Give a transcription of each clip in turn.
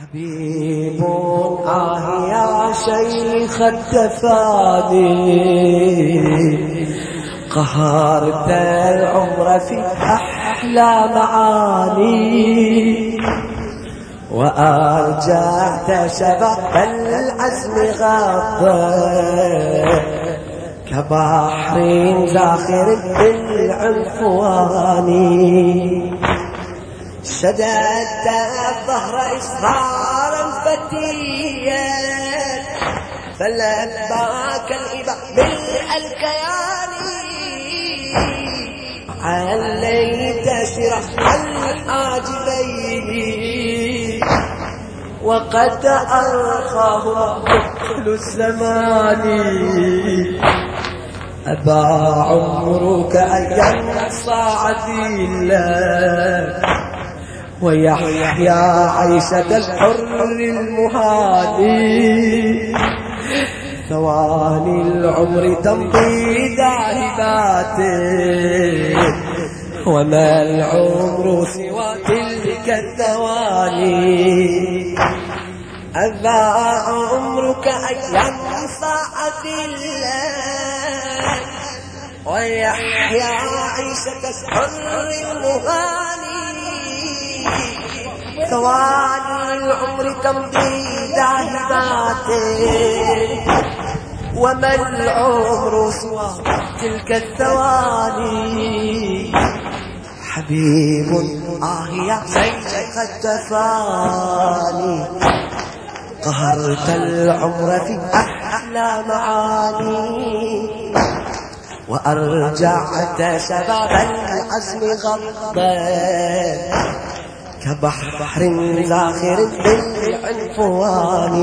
حبيب آه يا شيخ التفادي. قهرت العمر في أحلى معاني. وأرجعت شباب العزم غطى كبحر زاخر بالعنفوان شددت الظهر إصرارا فتيا فلباك الإباء بالكيان عليت شرح الحاجبين وقد أرخاه كل الزمان. أبى عمرك أن ينصى عديلا ويحيا عيشة الحر المهادي. ثواني العمر تمضي ذاهبات وما العمر سوى تلك الثواني. أذى عمرك أيام ساعة الله ويحيا عيشة الحر المهاني ثواني العمر تمضي ذاهبات وما العمر سوى تلك الثواني؟ حبيب آه يا شيخ التفاني قهرت العمر في أحلى معاني. وأرجعت شباب العزم غضا كبحر زاخر بالعنفوان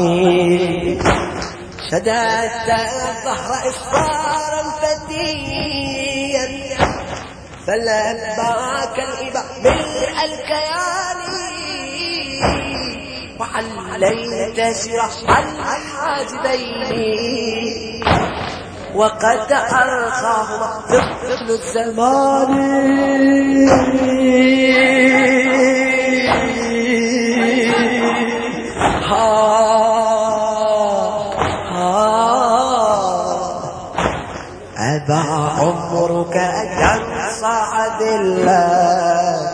شددت الظهر إصرارا فتيا فلباك الإباء بالكيان وعليت شرح الحاجبين. وقد أرخاه طفل الزمان. أبى عمرك أن صعد الله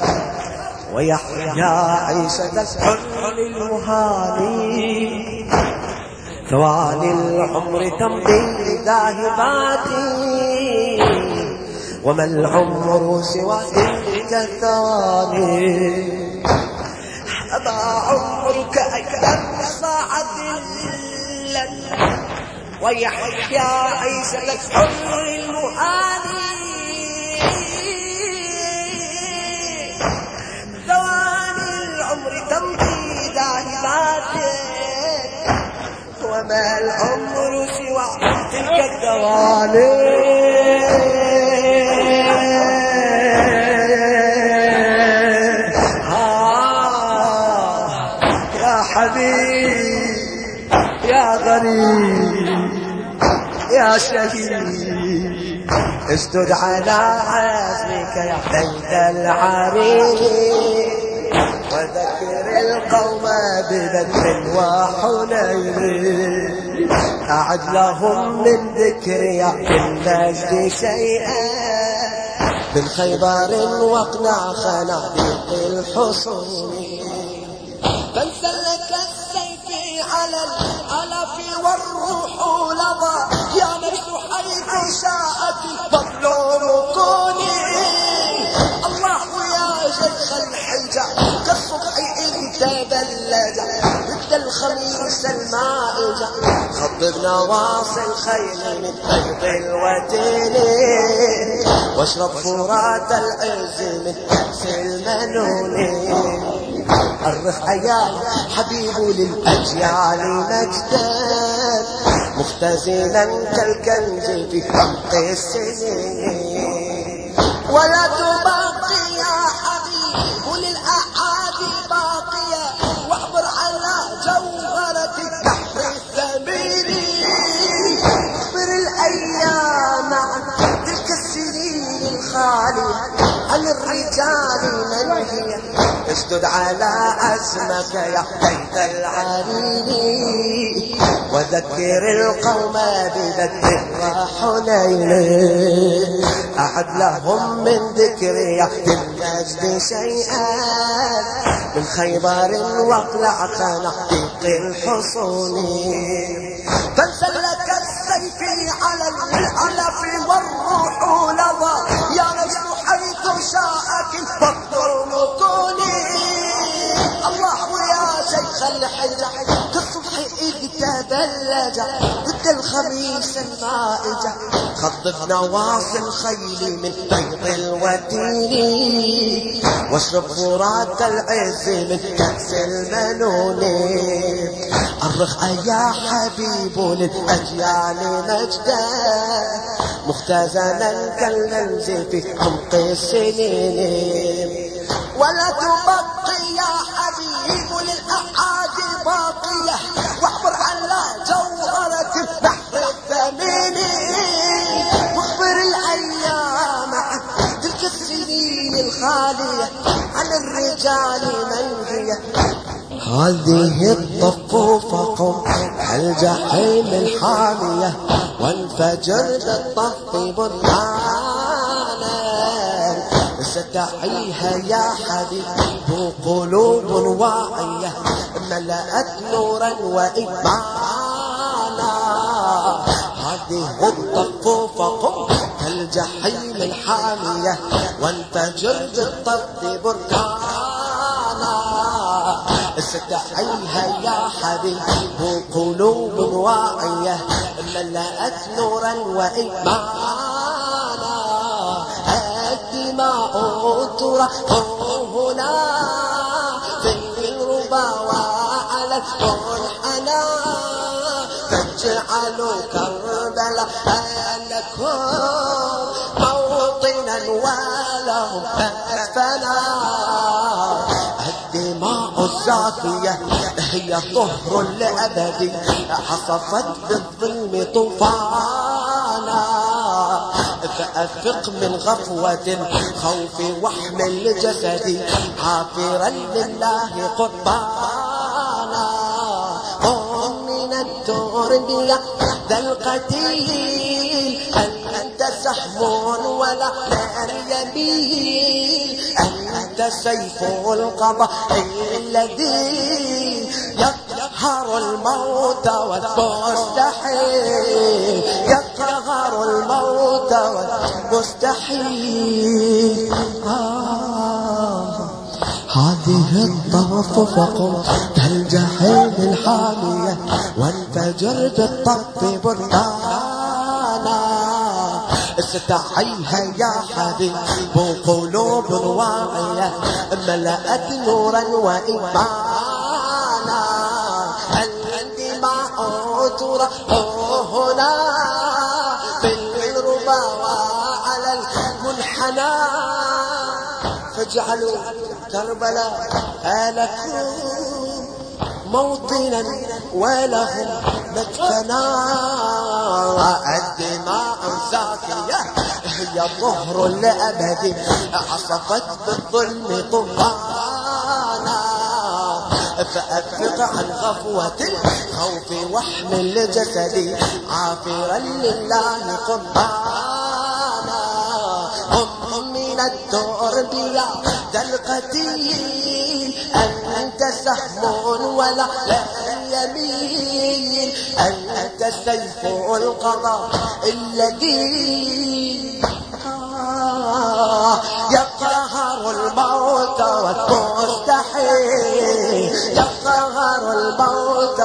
ويحيا عيشة الحر المهاني ثواني العمر تمضي ذاهبات وما العمر سوى تلك الثواني أبى عمرك أن صعد الله ويحيا عيسى الحر المهاني ثواني العمر تمضي ذاهبات وما العمر سوى تلك الثواني يا شهيد اسجد على عزمك يا بيت العريق. وذكر القوم ببدر وحنين. أعد لهم من ذكري في المجد شيئا. من خيبر واقنع خناديق الحصون. فانسلك السيف على الألف والروح الخميس المائجة خضب نواصي الخيل من بيض الوتين. واشرب فرات العز من كأس المنون. الرخ يا حبيب للأجيال مجدا مختزلا كالكنز في حمق السنين. ولا تبقي يا حبيب للأعادي اشدد على عزمك يا بيت العريني وذكر القوم بذكر حنين أعد لهم من ذكري المجد شيئا. من خيبر واقلع تنحيق الحصون. فانسلك السيف على العلف والروح لظى يا نجم حيث شاءك فاقدر شيخ الحجة كالصبح إذ تبلج ضد الخميس المائجة. خضف نواصي الخيل من بيض الوتين واشرب فرات العز من كأس المنون. الرخ يا حبيب للأجيال مجدا مختزنا كالنمز في عمق السنين. ولا تبقي الرجال من هي هذه الطفوف قم الجحيم الحامية وانفجر بالطف برهانا ستعيها يا حبيب قلوب واعية ملأت نورا وإيمانا هذه الطفوف قم كالجحيم الحامية وانفجر بالطف بركانا استحيها يا حبيب قلوب واعية ملأت نورا وإيمانا الدماء ترى هنا في الربا وعلى المنحنى فاجعلوا كربلاء لكم موطنا ولهم الزاكية هي طهر الأبد حصفت بالظلم طوفانا. فأفق من غفوة الخوف واحمل جسدي عافرا لله قربانا. قم من التربية ذا القتيل أنت سحب ولا نار يمين أنت سيف القضاء الذي يقهر الموت والمستحيل. يقهر الموت والمستحيل. آه. هذه الطرف فقم كالجحيم الحامية وانفجر بالطف بركانا استعيها يا حبيب قلوب واعية ملأت نورا وإيمانا. الدماء ترى هنا. في الربا وعلى المنحنى. فاجعلوا كربلاء لكم موطنا ولهم مدفنا. الدماء زاكية هي ظهر الأبد عصفت بالظلم طغانا فأفق عن غفوة الخوف واحمل جسدي عافرا لله قربانا. هم من التربية ذا القتيل أنت سهم ولا لا يمين أنت سيف القضاء الذي يقهر الموت والمستحيل. يقهر الموت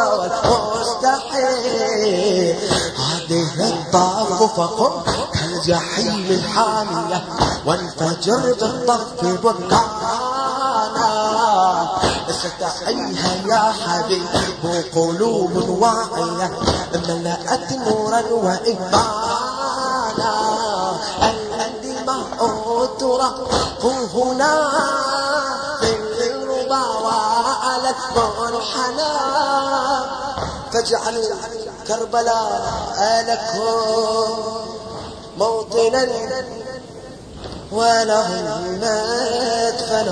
والمستحيل. هذه الطاف فقم كالجحيم الحامية. وانفجر بالطف بركانا استحيها يا حبيب قلوب واعية ملأت نورا وإيمانا الدماء ترق هنا في الربا وعلى المنحنى فاجعلوا كربلاء لكم موطنا ولهم مدفن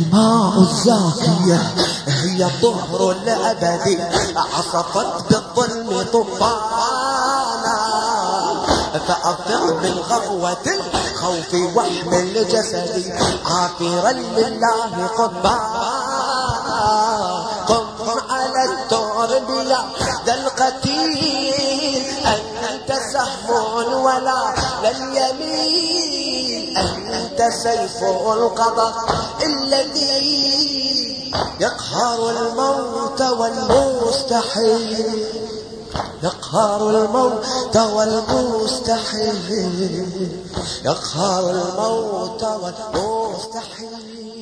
الدماء الزاكية هي الطهر الأبدي عصفت بالظلم طفانا فأفر من غفوة الخوف واحمل جسدي عافرا لله قربانا قم على الترب يا ذا القتيل أنت سهم ولا لن يميل أنت سيف القضاء الذي يقهر الموت والمستحيل. يقهر الموت والمستحيل. يقهر الموت والمستحيل.